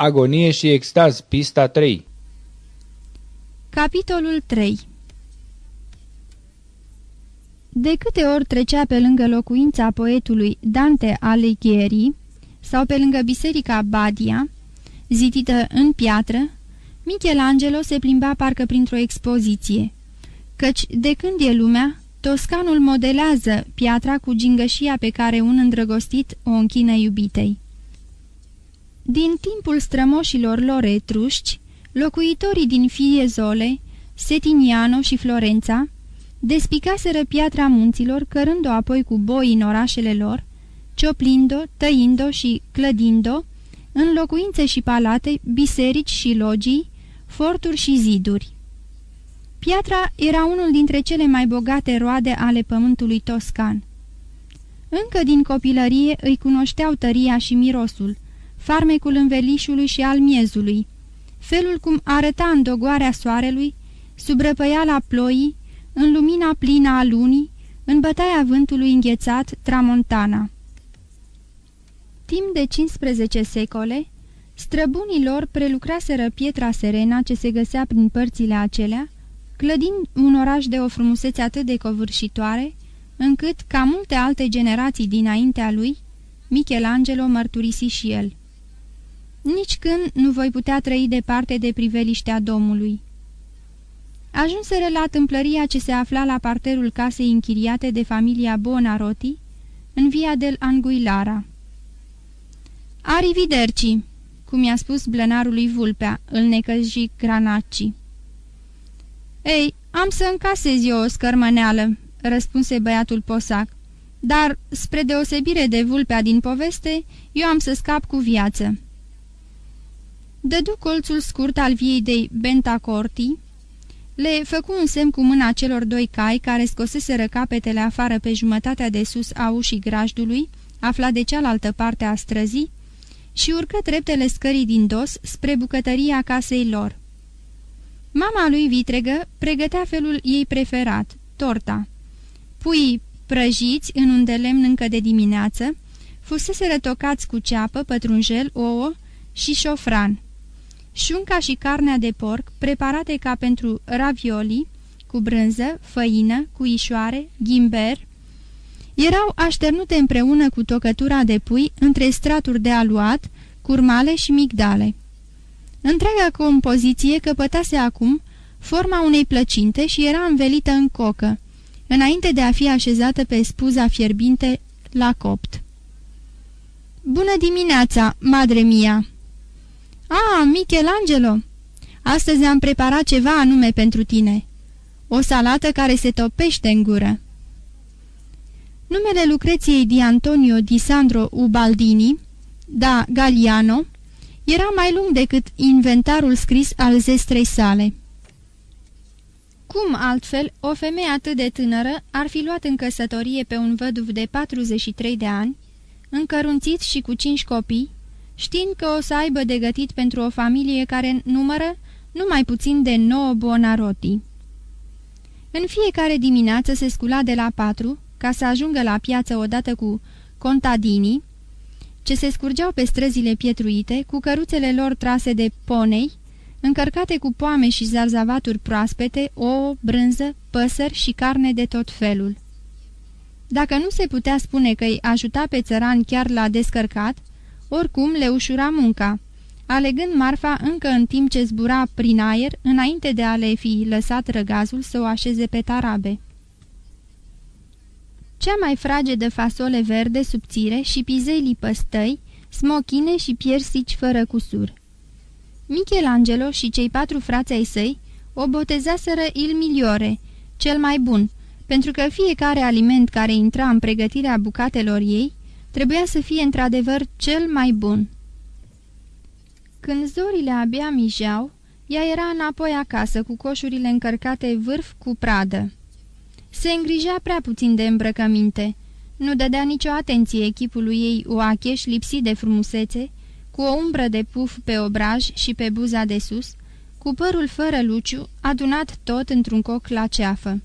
Agonie și extaz, pista 3 Capitolul 3 De câte ori trecea pe lângă locuința poetului Dante Alighieri sau pe lângă biserica Badia, zidită în piatră, Michelangelo se plimba parcă printr-o expoziție, căci de când e lumea, Toscanul modelează piatra cu gingășia pe care un îndrăgostit o închină iubitei. Din timpul strămoșilor lor etrușci, locuitorii din Fiezole, Setiniano și Florența despicaseră piatra munților, cărând-o apoi cu boi în orașele lor, cioplind-o, tăind-o și clădind-o, în locuințe și palate, biserici și logii, forturi și ziduri. Piatra era unul dintre cele mai bogate roade ale pământului toscan. Încă din copilărie îi cunoșteau tăria și mirosul, farmecul învelișului și al miezului, felul cum arăta în dogoarea soarelui, sub răpăiala ploii, în lumina plină a lunii, în bătaia vântului înghețat, tramontana. Timp de 15 secole, străbunii lor prelucraseră pietra serena ce se găsea prin părțile acelea, clădind un oraș de o frumusețe atât de covârșitoare, încât, ca multe alte generații dinaintea lui, Michelangelo mărturisi și el. Nici când nu voi putea trăi departe de priveliștea domului. Ajunseră la tâmplăria ce se afla la parterul casei închiriate de familia Bonarotti, în via del Anguilara. Arrividerci, cum i-a spus blănarului Vulpea, îl necăji Granaci. Ei, am să încasez eu o scărmăneală," răspunse băiatul posac, dar, spre deosebire de Vulpea din poveste, eu am să scap cu viață." Dădu colțul scurt al viei de Bentacorti, le făcu un semn cu mâna celor doi cai care scoseseră capetele afară pe jumătatea de sus a ușii grajdului, aflat de cealaltă parte a străzii, și urcă treptele scării din dos spre bucătăria casei lor. Mama lui vitregă pregătea felul ei preferat, torta. Pui prăjiți în un de lemn încă de dimineață, fusese rătocați cu ceapă, pătrunjel, ouă și șofran. Șunca și carnea de porc, preparate ca pentru ravioli, cu brânză, făină, cu ișoare, ghimber, erau așternute împreună cu tocătura de pui între straturi de aluat, curmale și migdale. Întreaga compoziție căpătase acum forma unei plăcinte și era învelită în cocă, înainte de a fi așezată pe spuza fierbinte la copt. Bună dimineața, madre mia!" Ah, Michelangelo! Astăzi am preparat ceva anume pentru tine. O salată care se topește în gură." Numele Lucreției di Antonio di Sandro Ubaldini, da Galiano, era mai lung decât inventarul scris al zestrei sale. Cum altfel, o femeie atât de tânără ar fi luat în căsătorie pe un văduv de 43 de ani, încărunțit și cu cinci copii, știind că o să aibă de gătit pentru o familie care numără numai puțin de nouă bonaroti. În fiecare dimineață se scula de la patru, ca să ajungă la piață odată cu contadinii, ce se scurgeau pe străzile pietruite, cu căruțele lor trase de ponei, încărcate cu poame și zarzavaturi proaspete, ouă, brânză, păsări și carne de tot felul. Dacă nu se putea spune că îi ajuta pe țărani chiar la descărcat, oricum le ușura munca, alegând marfa încă în timp ce zbura prin aer, înainte de a le fi lăsat răgazul să o așeze pe tarabe. Cea mai fragedă fasole verde subțire și pizelii păstăi, smochine și piersici fără cusur. Michelangelo și cei patru frați ai săi o botezaseră Il Miliore, cel mai bun, pentru că fiecare aliment care intra în pregătirea bucatelor ei trebuia să fie într-adevăr cel mai bun. Când zorile abia mijeau, ea era înapoi acasă cu coșurile încărcate vârf cu pradă. Se îngrijea prea puțin de îmbrăcăminte, nu dădea nicio atenție echipului ei oacheș lipsit de frumusețe, cu o umbră de puf pe obraj și pe buza de sus, cu părul fără luciu, adunat tot într-un coc la ceafă.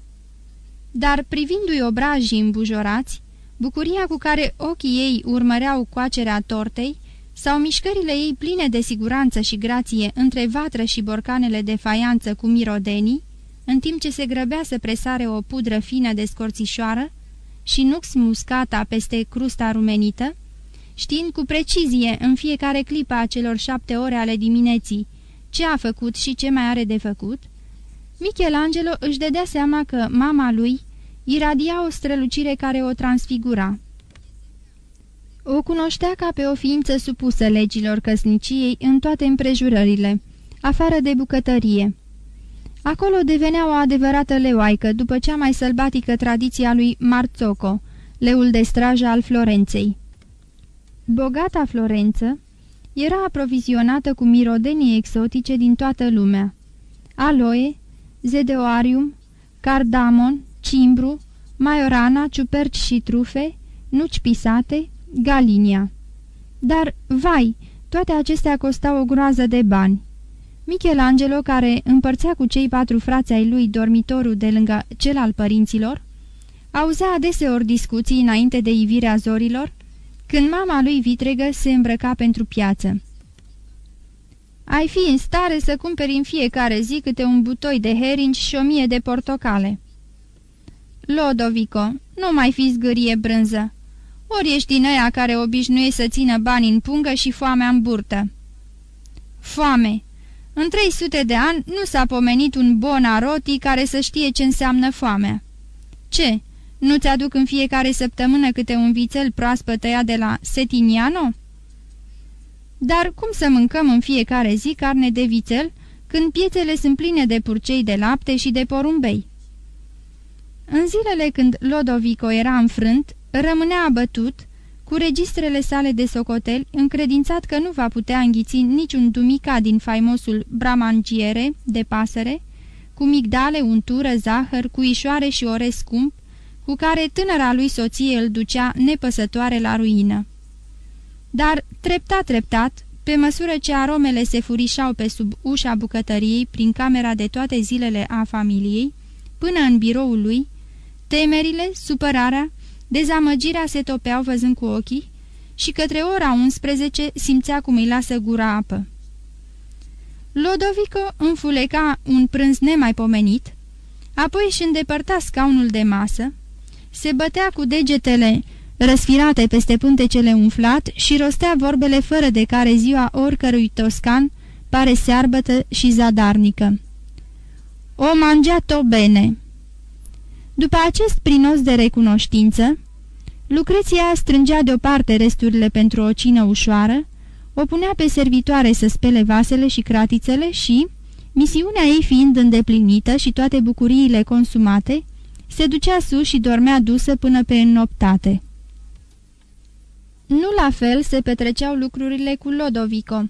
Dar privindu-i obrajii îmbujorați, Bucuria cu care ochii ei urmăreau coacerea tortei sau mișcările ei pline de siguranță și grație între vatră și borcanele de faianță cu mirodenii, în timp ce se grăbea să presare o pudră fină de scorțișoară și nux muscata peste crusta rumenită, știind cu precizie în fiecare clipă a celor șapte ore ale dimineții ce a făcut și ce mai are de făcut, Michelangelo își dădea seama că mama lui iradia o strălucire care o transfigura. O cunoștea ca pe o ființă supusă legilor căsniciei în toate împrejurările, afară de bucătărie. Acolo devenea o adevărată leoaică după cea mai sălbatică tradiția lui Marzocco, leul de strajă al Florenței. Bogata Florență era aprovizionată cu mirodenii exotice din toată lumea. Aloe, zedeoarium, cardamon, cimbru, maiorana, ciuperci și trufe, nuci pisate, galinia. Dar, vai, toate acestea costau o groază de bani. Michelangelo, care împărțea cu cei patru frați ai lui dormitorul de lângă cel al părinților, auzea adeseori discuții înainte de ivirea zorilor, când mama lui vitregă se îmbrăca pentru piață. Ai fi în stare să cumperi în fiecare zi câte un butoi de herinci și o mie de portocale." Lodovico, nu mai fi zgârie brânză. Ori ești din aia care obișnuie să țină bani în pungă și foamea în burtă." Foame! În 300 de ani nu s-a pomenit un Bonaroti care să știe ce înseamnă foamea. Ce? Nu-ți aduc în fiecare săptămână câte un vițel proaspăt tăiat de la Setiniano?" Dar cum să mâncăm în fiecare zi carne de vițel, când piețele sunt pline de purcei de lapte și de porumbei? În zilele când Lodovico era înfrânt, rămânea abătut, cu registrele sale de socoteli, încredințat că nu va putea înghiți niciun dumica din faimosul bramangiere de pasăre, cu migdale, untură, zahăr, cuișoare și orez scump, cu care tânăra lui soție îl ducea nepăsătoare la ruină. Dar, treptat, treptat, pe măsură ce aromele se furișau pe sub ușa bucătăriei prin camera de toate zilele a familiei, până în biroul lui, temerile, supărarea, dezamăgirea se topeau văzând cu ochii și către ora 11 simțea cum îi lasă gura apă. Lodovico înfuleca un prânz nemaipomenit, apoi își îndepărta scaunul de masă, se bătea cu degetele răsfirate peste pântecele umflat și rostea vorbele fără de care ziua oricărui toscan pare searbătă și zadarnică. O mangiato bene. După acest prinos de recunoștință, Lucreția strângea deoparte resturile pentru o cină ușoară, o punea pe servitoare să spele vasele și cratițele și, misiunea ei fiind îndeplinită și toate bucuriile consumate, se ducea sus și dormea dusă până pe înnoptate. Nu la fel se petreceau lucrurile cu Lodovico,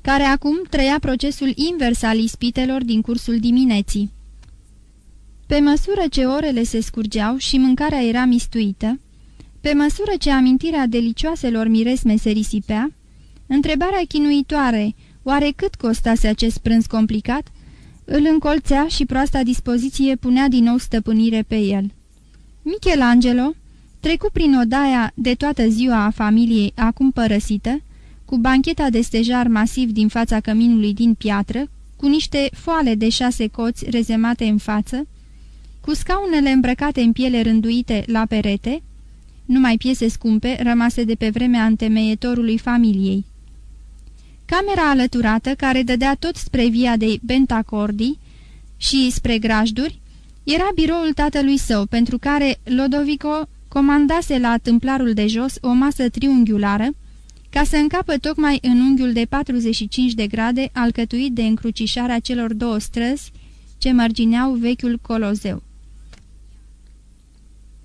care acum trăia procesul invers al ispitelor din cursul dimineții. Pe măsură ce orele se scurgeau și mâncarea era mistuită, pe măsură ce amintirea delicioaselor miresme se risipea, întrebarea chinuitoare, oare cât costase acest prânz complicat, îl încolțea și proasta dispoziție punea din nou stăpânire pe el. Michelangelo trecu prin odaia de toată ziua a familiei acum părăsită, cu bancheta de stejar masiv din fața căminului din piatră, cu niște foale de șase coți rezemate în față, cu scaunele îmbrăcate în piele rânduite la perete, numai piese scumpe rămase de pe vremea întemeietorului familiei. Camera alăturată, care dădea tot spre via de Bentacordi și spre grajduri, era biroul tatălui său, pentru care Lodovico comandase la tâmplarul de jos o masă triunghiulară, ca să încapă tocmai în unghiul de 45 de grade alcătuit de încrucișarea celor două străzi ce mărgineau vechiul colozeu.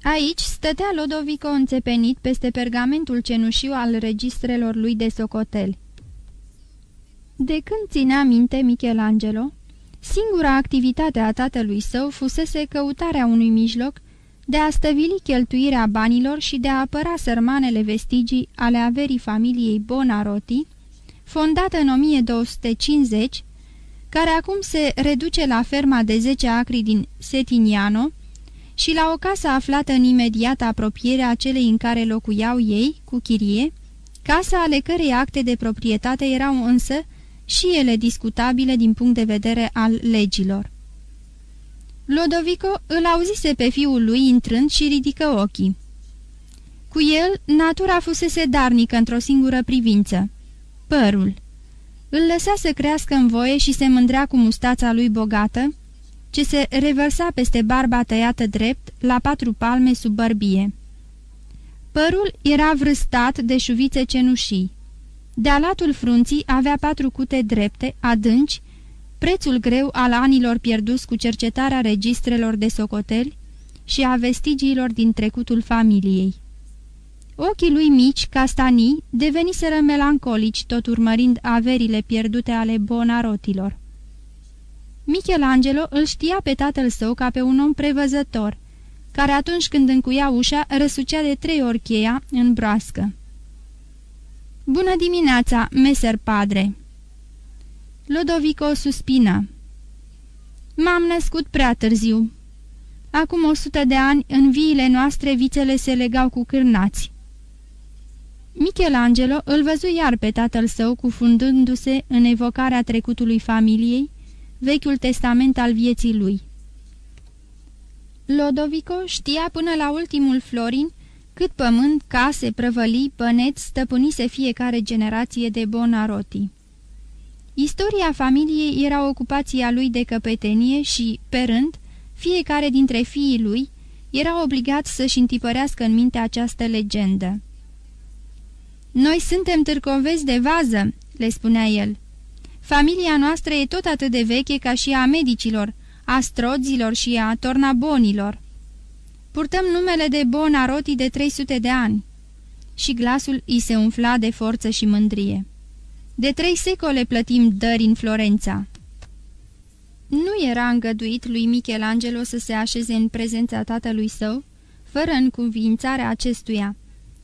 Aici stătea Lodovico înțepenit peste pergamentul cenușiu al registrelor lui de socotel. De când ținea minte Michelangelo, singura activitate a tatălui său fusese căutarea unui mijloc de a stăvili cheltuirea banilor și de a apăra sărmanele vestigii ale averii familiei Bonaroti, fondată în 1250, care acum se reduce la ferma de 10 acri din Setiniano, și la o casă aflată în imediată apropiere a celei în care locuiau ei, cu chirie, casa ale cărei acte de proprietate erau însă și ele discutabile din punct de vedere al legilor. Lodovico îl auzise pe fiul lui intrând și ridică ochii. Cu el, natura fusese darnică într-o singură privință, părul. Îl lăsa să crească în voie și se mândrea cu mustața lui bogată, ce se revărsa peste barba tăiată drept la patru palme sub bărbie. Părul era vrăstat de șuvițe cenușii. De-a latul frunții avea patru cute drepte, adânci, prețul greu al anilor pierduți cu cercetarea registrelor de socoteli și a vestigiilor din trecutul familiei. Ochii lui mici, castanii, deveniseră melancolici, tot urmărind averile pierdute ale bonarotilor. Michelangelo îl știa pe tatăl său ca pe un om prevăzător, care atunci când încuia ușa răsucea de trei ori cheia în broască. Bună dimineața, meser padre!" Lodovico suspină. M-am născut prea târziu. Acum o sută de ani, în viile noastre, vițele se legau cu cârnați. Michelangelo îl văzu iar pe tatăl său cufundându-se în evocarea trecutului familiei, vechiul testament al vieții lui. Lodovico știa până la ultimul florin cât pământ, case, prăvălii, păneți stăpânise fiecare generație de Bonaroti. Istoria familiei era ocupația lui de căpetenie și, pe rând, fiecare dintre fiii lui era obligat să-și întipărească în minte această legendă. Noi suntem târcovezi de vază," le spunea el. Familia noastră e tot atât de veche ca și a medicilor, a strodzilor și a tornabonilor. Purtăm numele de Bonaroti de 300 de ani." Și glasul îi se umfla de forță și mândrie. De trei secole plătim dări în Florența." Nu era îngăduit lui Michelangelo să se așeze în prezența tatălui său, fără încuvințarea acestuia,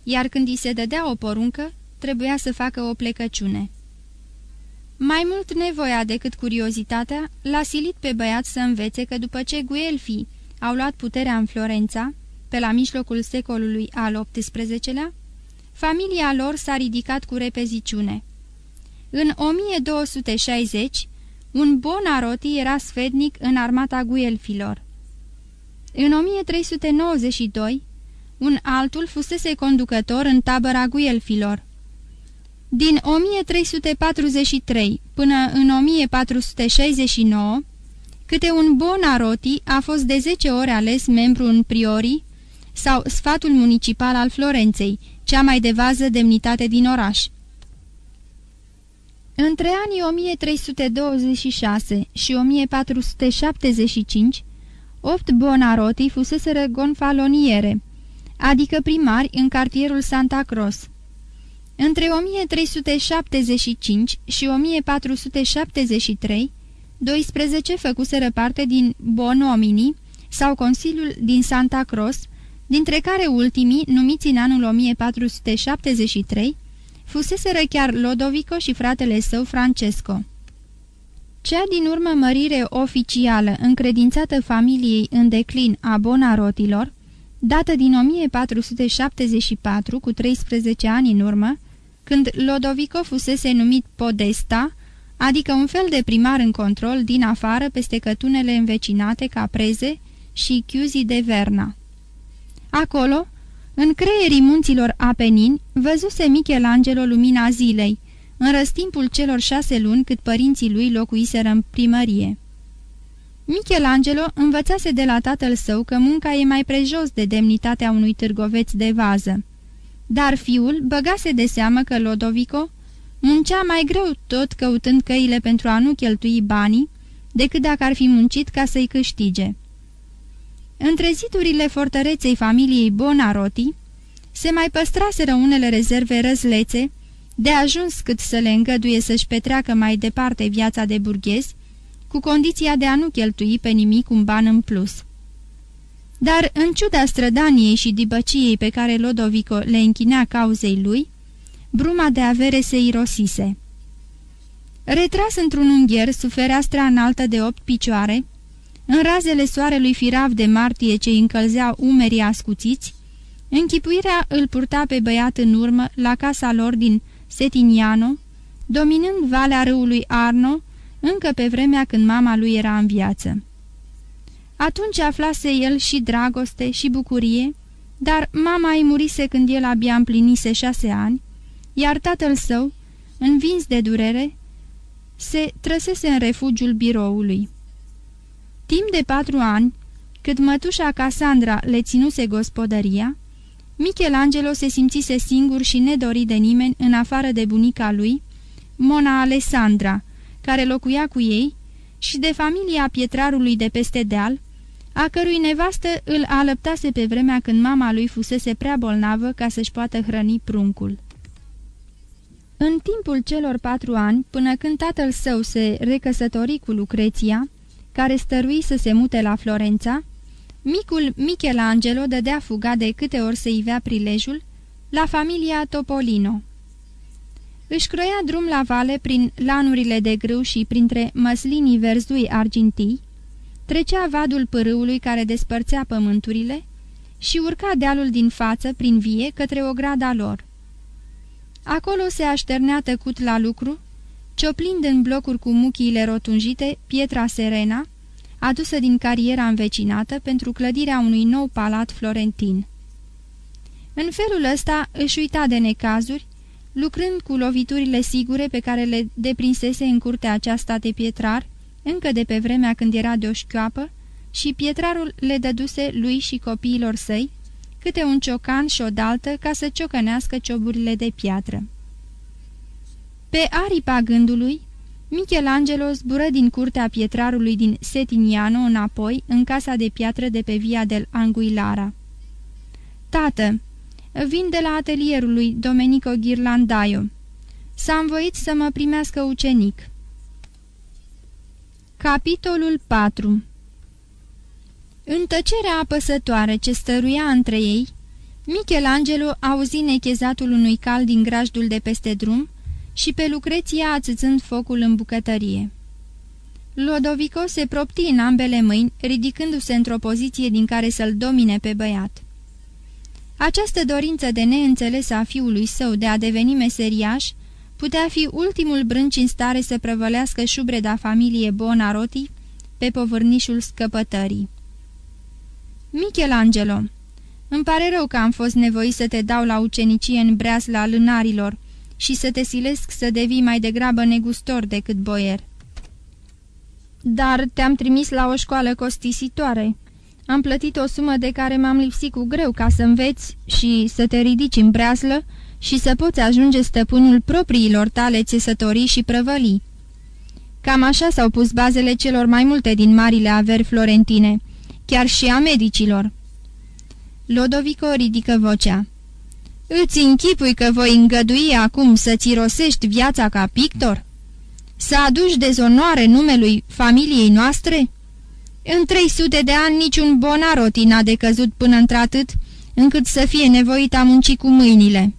iar când îi se dădea o poruncă, trebuia să facă o plecăciune. Mai mult nevoia decât curiozitatea l-a silit pe băiat să învețe că după ce Guelfii au luat puterea în Florența, pe la mijlocul secolului al XVIII-lea, familia lor s-a ridicat cu repeziciune. În 1260, un Bonaroti era sfednic în armata Guelfilor. În 1392, un altul fusese conducător în tabăra Guelfilor. Din 1343 până în 1469, câte un Bonaroti a fost de 10 ori ales membru în priorii sau sfatul municipal al Florenței, cea mai de vază demnitate din oraș. Între anii 1326 și 1475, opt Bonaroti fuseseră gonfaloniere, adică primari în cartierul Santa Croce. Între 1375 și 1473, 12 făcuseră parte din Bonomini sau Consiliul din Santa Croce, dintre care ultimii, numiți în anul 1473, fuseseră chiar Lodovico și fratele său Francesco. Cea din urmă mărire oficială încredințată familiei în declin a Bonarotilor, dată din 1474, cu 13 ani în urmă, când Lodovico fusese numit Podesta, adică un fel de primar în control din afară peste cătunele învecinate ca preze și chiuzii de Verna. Acolo, în creierii munților Apenini, văzuse Michelangelo lumina zilei, în răstimpul celor șase luni cât părinții lui locuiseră în primărie. Michelangelo învățase de la tatăl său că munca e mai prejos de demnitatea unui târgoveț de vază. Dar fiul băgase de seamă că Lodovico muncea mai greu tot căutând căile pentru a nu cheltui banii, decât dacă ar fi muncit ca să-i câștige. Între zidurile fortăreței familiei Bonaroti se mai păstraseră unele rezerve răzlețe, de ajuns cât să le îngăduie să-și petreacă mai departe viața de burghez, cu condiția de a nu cheltui pe nimic un ban în plus. Dar, în ciuda strădaniei și dibăciei pe care Lodovico le închinea cauzei lui, bruma de avere se irosise. Retras într-un ungher sub fereastra înaltă de opt picioare, în razele soarelui firav de martie ce încălzeau umerii ascuțiți, Închipuirea îl purta pe băiat în urmă la casa lor din Setiniano, dominând valea râului Arno, încă pe vremea când mama lui era în viață. Atunci aflase el și dragoste și bucurie, dar mama îi murise când el abia împlinise șase ani, iar tatăl său, învins de durere, se trăsese în refugiul biroului. Timp de patru ani, cât mătușa Cassandra le ținuse gospodăria, Michelangelo se simțise singur și nedorit de nimeni în afară de bunica lui, Mona Alessandra, care locuia cu ei, și de familia pietrarului de peste deal, a cărui nevastă îl alăptase pe vremea când mama lui fusese prea bolnavă ca să-și poată hrăni pruncul. În timpul celor patru ani, până când tatăl său se recăsători cu Lucreția, care stărui să se mute la Florența, micul Michelangelo dădea fuga de câte ori se ivea prilejul la familia Topolino. Își croia drum la vale prin lanurile de grâu și printre măslinii verzui argintii, trecea vadul pârâului care despărțea pământurile și urca dealul din față, prin vie, către o grada lor. Acolo se așternea tăcut la lucru, cioplind în blocuri cu muchiile rotunjite pietra serena, adusă din cariera învecinată pentru clădirea unui nou palat florentin. În felul ăsta își uita de necazuri, lucrând cu loviturile sigure pe care le deprinsese în curtea aceasta de pietrar, încă de pe vremea când era de o șchioapă, și pietrarul le dăduse lui și copiilor săi, câte un ciocan și o daltă ca să ciocănească cioburile de piatră. Pe aripa gândului, Michelangelo zbură din curtea pietrarului din Setiniano înapoi în casa de piatră de pe via del Anguilara. Tată, vin de la atelierul lui Domenico Ghirlandaio. S-a învoit să mă primească ucenic. Capitolul 4 În tăcerea apăsătoare ce stăruia între ei, Michelangelo auzi nechezatul unui cal din grajdul de peste drum și pe Lucreția ațățând focul în bucătărie. Lodovico se propti în ambele mâini, ridicându-se într-o poziție din care să-l domine pe băiat. Această dorință de neînțeles a fiului său de a deveni meseriaș putea fi ultimul brânci în stare să prăvălească șubreda familie Bonarotti pe povârnișul scăpătării. Michelangelo, îmi pare rău că am fost nevoit să te dau la ucenicie în breasla lânarilor și să te silesc să devii mai degrabă negustor decât boier. Dar te-am trimis la o școală costisitoare. Am plătit o sumă de care m-am lipsit cu greu ca să înveți și să te ridici în breaslă și să poți ajunge stăpânul propriilor tale țesătorii și prăvălii. Cam așa s-au pus bazele celor mai multe din marile averi florentine, chiar și a medicilor. Lodovico ridică vocea. Îți închipui că voi îngădui acum să-ți rosești viața ca pictor? Să aduci dezonoare numelui familiei noastre?" În 300 de ani niciun Bonaroti n-a decăzut până într-atât, încât să fie nevoit a munci cu mâinile.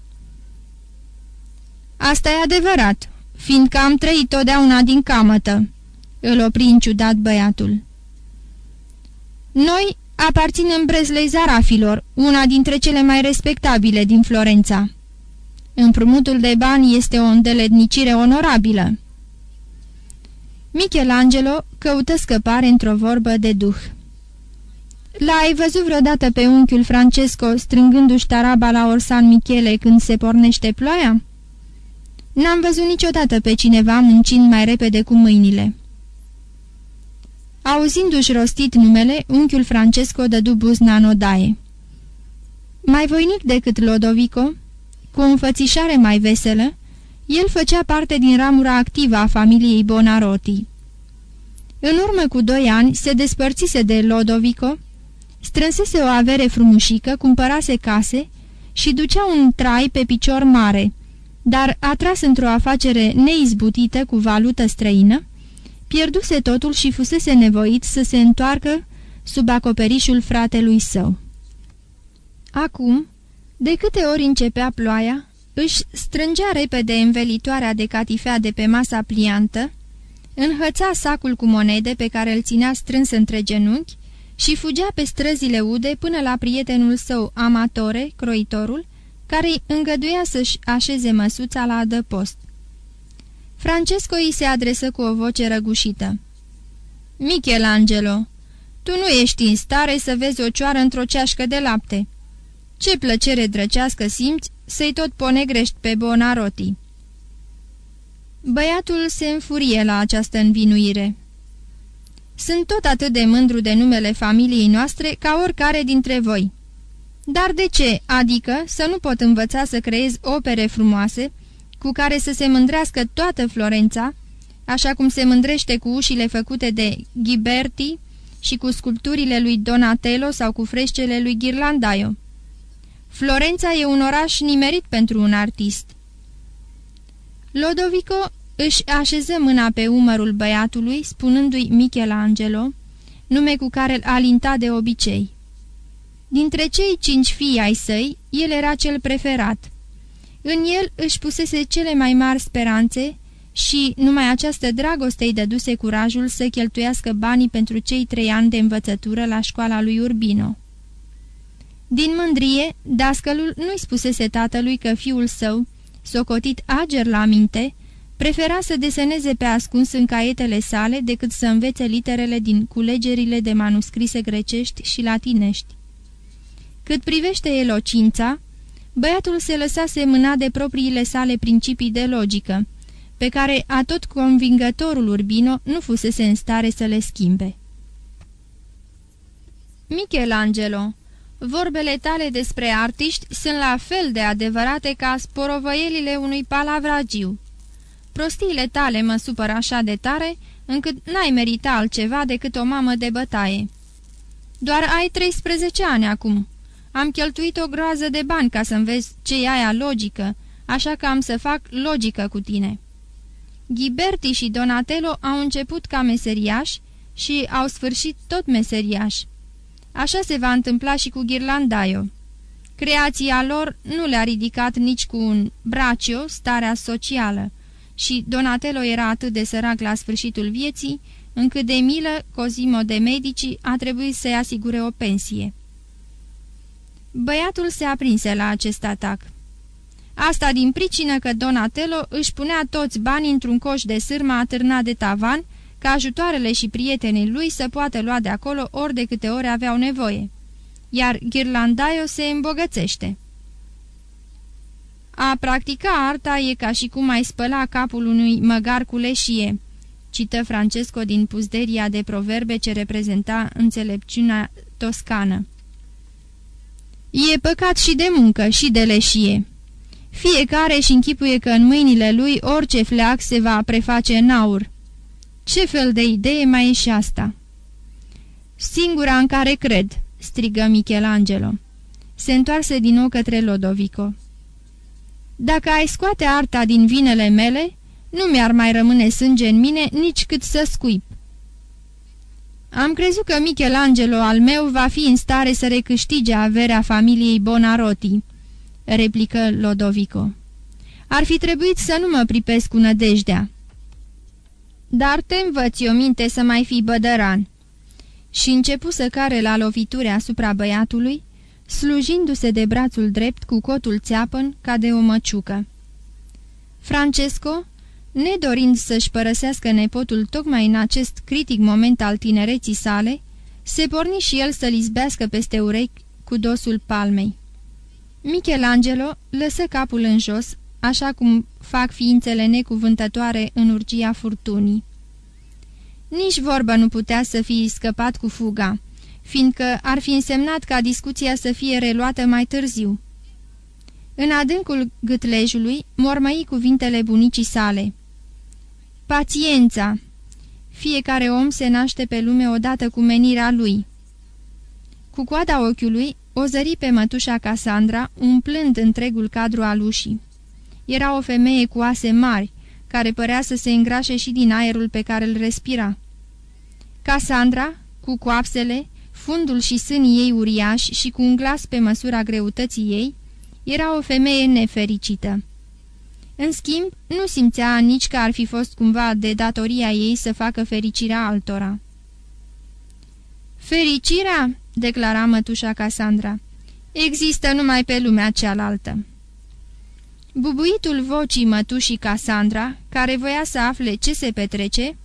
Asta e adevărat, fiindcă am trăit totdeauna din camătă, îl opri în ciudat băiatul. Noi aparținem Breslei Zarafilor, una dintre cele mai respectabile din Florența. Împrumutul de bani este o îndeletnicire onorabilă. Michelangelo căută scăpare într-o vorbă de duh. L-ai văzut vreodată pe unchiul Francesco strângându-și taraba la Orsan Michele când se pornește ploaia? N-am văzut niciodată pe cineva muncind mai repede cu mâinile. Auzindu-și rostit numele, unchiul Francesco dădu buzna în odaie. Mai voinic decât Lodovico, cu o înfățișare mai veselă, el făcea parte din ramura activă a familiei Bonarotti. În urmă cu doi ani se despărțise de Lodovico, strânsese o avere frumușică, cumpărase case și ducea un trai pe picior mare, dar atras într-o afacere neizbutită cu valută străină, pierduse totul și fusese nevoit să se întoarcă sub acoperișul fratelui său. Acum, de câte ori începea ploaia, își strângea repede învelitoarea de catifea de pe masa pliantă, înhăța sacul cu monede pe care îl ținea strâns între genunchi și fugea pe străzile ude până la prietenul său, Amatore, croitorul, care îi îngăduia să-și așeze măsuța la adăpost. Francesco îi se adresă cu o voce răgușită. Michelangelo, tu nu ești în stare să vezi o cioară într-o ceașcă de lapte. Ce plăcere drăcească simți să-i tot ponegrești pe Bonaroti. Băiatul se înfurie la această învinuire. Sunt tot atât de mândru de numele familiei noastre ca oricare dintre voi. Dar de ce, adică, să nu pot învăța să creez opere frumoase, cu care să se mândrească toată Florența, așa cum se mândrește cu ușile făcute de Ghiberti și cu sculpturile lui Donatello sau cu freșcele lui Ghirlandaio? Florența e un oraș nimerit pentru un artist. Lodovico își așeză mâna pe umărul băiatului, spunându-i Michelangelo, nume cu care îl alinta de obicei. Dintre cei cinci fii ai săi, el era cel preferat. În el își pusese cele mai mari speranțe și numai această dragoste îi dăduse curajul să cheltuiască banii pentru cei trei ani de învățătură la școala lui Urbino. Din mândrie, dascălul nu-i spusese tatălui că fiul său, socotit ager la minte, prefera să deseneze pe ascuns în caietele sale decât să învețe literele din culegerile de manuscrise grecești și latinești. Cât privește elocința, băiatul se lăsase mâna de propriile sale principii de logică, pe care atot convingătorul Urbino nu fusese în stare să le schimbe. Michelangelo, vorbele tale despre artiști sunt la fel de adevărate ca sporovăielile unui palavragiu. Prostiile tale mă supără așa de tare, încât n-ai merita altceva decât o mamă de bătaie. Doar ai 13 ani acum. Am cheltuit o groază de bani ca să vezi ce e aia logică, așa că am să fac logică cu tine." Ghiberti și Donatello au început ca meseriași și au sfârșit tot meseriași. Așa se va întâmpla și cu Ghirlandaio. Creația lor nu le-a ridicat nici cu un bracio starea socială și Donatello era atât de sărac la sfârșitul vieții, încât de milă Cosimo de Medici a trebuit să-i asigure o pensie. Băiatul se aprinse la acest atac. Asta din pricină că Donatello își punea toți banii într-un coș de sârmă atârnat de tavan, ca ajutoarele și prietenii lui să poată lua de acolo ori de câte ori aveau nevoie. Iar Ghirlandaio se îmbogățește. A practica arta e ca și cum ai spăla capul unui măgar cu leșie, cită Francesco din puzderia de proverbe ce reprezenta înțelepciunea toscană. E păcat și de muncă și de leșie. Fiecare și închipuie că în mâinile lui orice fleac se va preface în aur. Ce fel de idee mai e și asta? Singura în care cred, strigă Michelangelo. Se întoarse din nou către Lodovico. Dacă ai scoate arta din vinele mele, nu mi-ar mai rămâne sânge în mine nici cât să scuip. Am crezut că Michelangelo al meu va fi în stare să recâștige averea familiei Bonarotti, replică Lodovico. Ar fi trebuit să nu mă pripesc cu nădejdea. Dar te învăț o minte să mai fii bădăran. Și începu să care la lovituri asupra băiatului, slujindu-se de brațul drept cu cotul țeapăn ca de o măciucă. Francesco, nedorind să-și părăsească nepotul tocmai în acest critic moment al tinereții sale, se porni și el să-l izbească peste urechi cu dosul palmei. Michelangelo lăsă capul în jos, așa cum fac ființele necuvântătoare în urgia furtunii. Nici vorba nu putea să fie scăpat cu fuga, fiindcă ar fi însemnat ca discuția să fie reluată mai târziu. În adâncul gâtlejului mormăi cuvintele bunicii sale. Paciența! Fiecare om se naște pe lume odată cu menirea lui. Cu coada ochiului o zări pe mătușa Cassandra, umplând întregul cadru al ușii. Era o femeie cu ase mari, care părea să se îngrașe și din aerul pe care îl respira. Cassandra, cu coapsele, fundul și sânii ei uriași și cu un glas pe măsura greutății ei, era o femeie nefericită. În schimb, nu simțea nici că ar fi fost cumva de datoria ei să facă fericirea altora. Fericirea, declara mătușa Casandra, există numai pe lumea cealaltă. Bubuitul vocii mătușii Casandra, care voia să afle ce se petrece,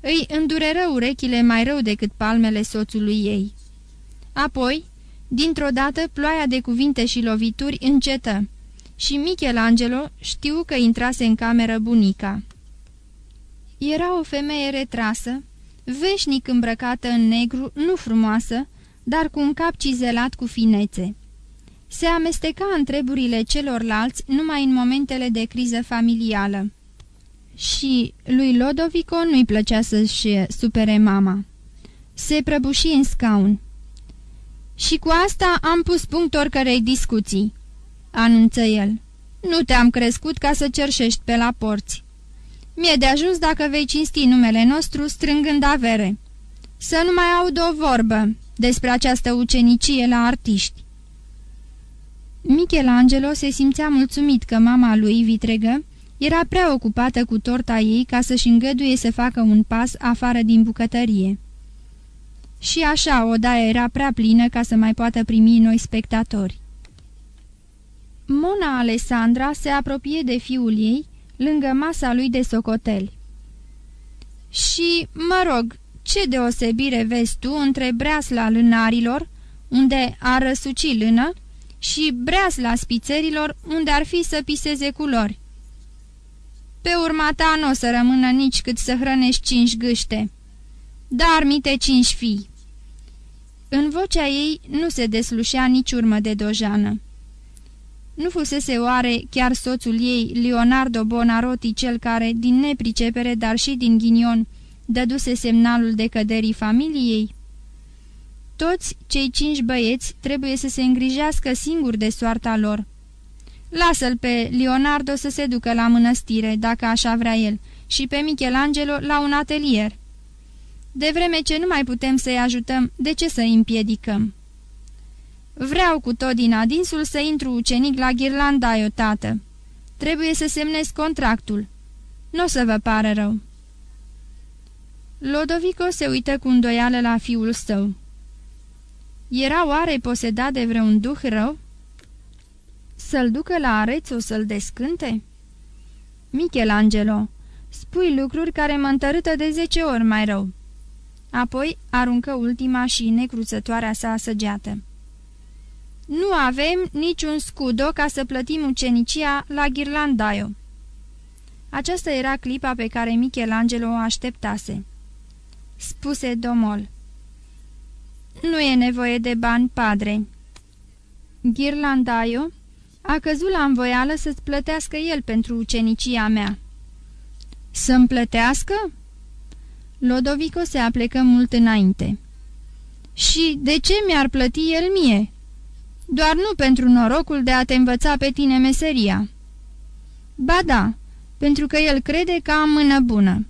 îi îndureră urechile mai rău decât palmele soțului ei. Apoi, dintr-o dată, ploaia de cuvinte și lovituri încetă și Michelangelo știu că intrase în cameră bunica. Era o femeie retrasă, veșnic îmbrăcată în negru, nu frumoasă, dar cu un cap cizelat cu finețe. Se amesteca în treburile celorlalți numai în momentele de criză familială. Și lui Lodovico nu-i plăcea să-și supere mama. Se prăbuși în scaun. Și cu asta am pus punct oricărei discuții," anunță el. Nu te-am crescut ca să cerșești pe la porți. Mie de ajuns dacă vei cinsti numele nostru strângând avere. Să nu mai aud o vorbă despre această ucenicie la artiști. Michelangelo se simțea mulțumit că mama lui, vitregă, era prea ocupată cu torta ei ca să-și îngăduie să facă un pas afară din bucătărie. Și așa, odaia era prea plină ca să mai poată primi noi spectatori. Mona Alessandra se apropie de fiul ei, lângă masa lui de socoteli. Și, mă rog, ce deosebire vezi tu între breasla lânarilor, unde ar răsuci lână, și breasla spițerilor, unde ar fi să piseze culori? Pe urma ta nu o să rămână nici cât să hrănești cinci gâște, dar mite cinci fii. În vocea ei nu se deslușea nici urmă de dojană. Nu fusese oare chiar soțul ei, Leonardo Bonarotti, cel care, din nepricepere, dar și din ghinion, dăduse semnalul de căderii familiei? Toți cei cinci băieți trebuie să se îngrijească singuri de soarta lor. Lasă-l pe Leonardo să se ducă la mănăstire, dacă așa vrea el, și pe Michelangelo la un atelier. De vreme ce nu mai putem să-i ajutăm, de ce să îi împiedicăm? Vreau cu tot din adinsul să intru ucenic la Ghirlandaio, tată. Trebuie să semnez contractul. Nu o să vă pară rău." Lodovico se uită cu îndoială la fiul său. Era oare posedat de vreun duh rău? Să-l ducă la areț să-l descânte? Michelangelo, spui lucruri care mă întărâtă de zece ori mai rău. Apoi aruncă ultima și necruțătoarea sa săgeată. Nu avem niciun scudo ca să plătim ucenicia la Ghirlandaio. Aceasta era clipa pe care Michelangelo o așteptase. Spuse Domol. Nu e nevoie de bani, padre. Ghirlandaio a căzut la învoială să-ți plătească el pentru ucenicia mea. Să-mi plătească? Lodovico se aplecă mult înainte. Și de ce mi-ar plăti el mie?" Doar nu pentru norocul de a te învăța pe tine meseria. Ba da, pentru că el crede că am mână bună.